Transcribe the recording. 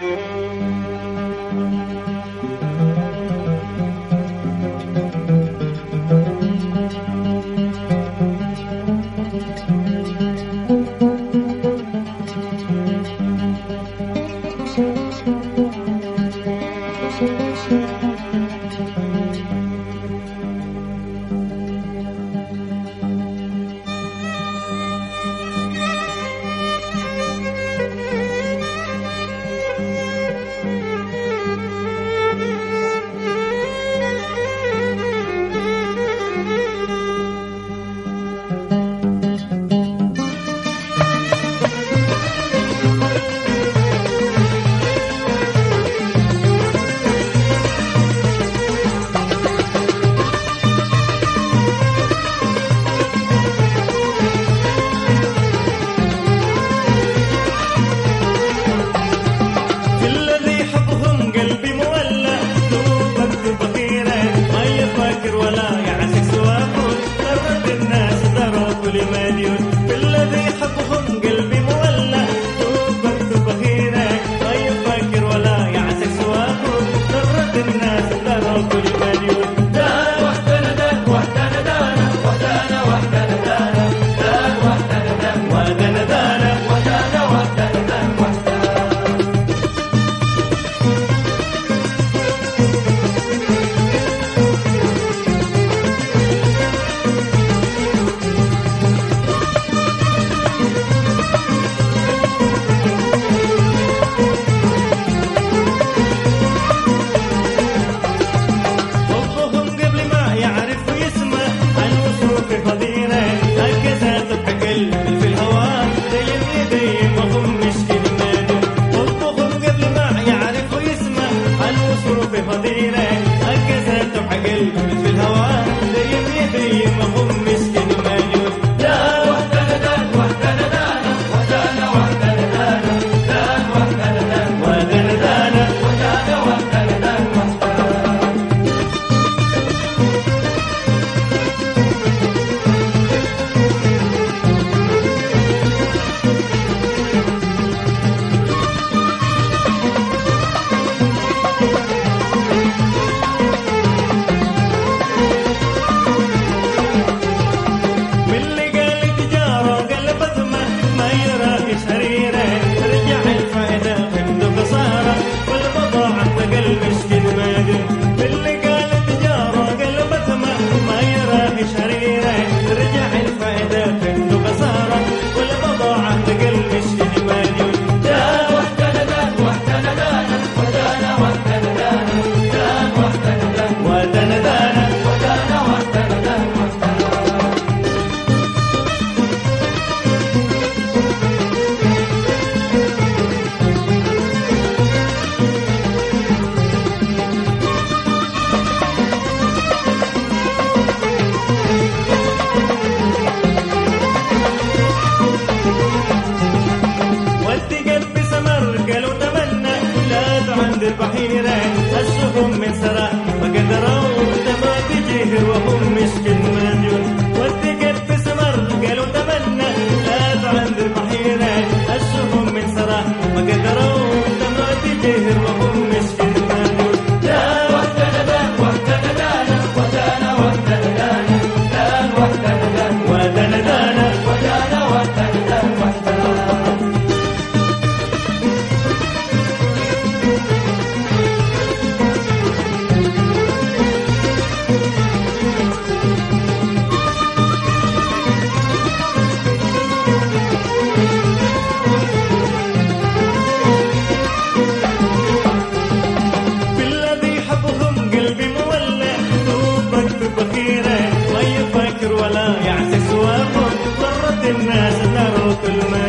Mm-hmm. Thank you. bahine فكر ولا يعسس وافق ضرت الناس نارو كل ما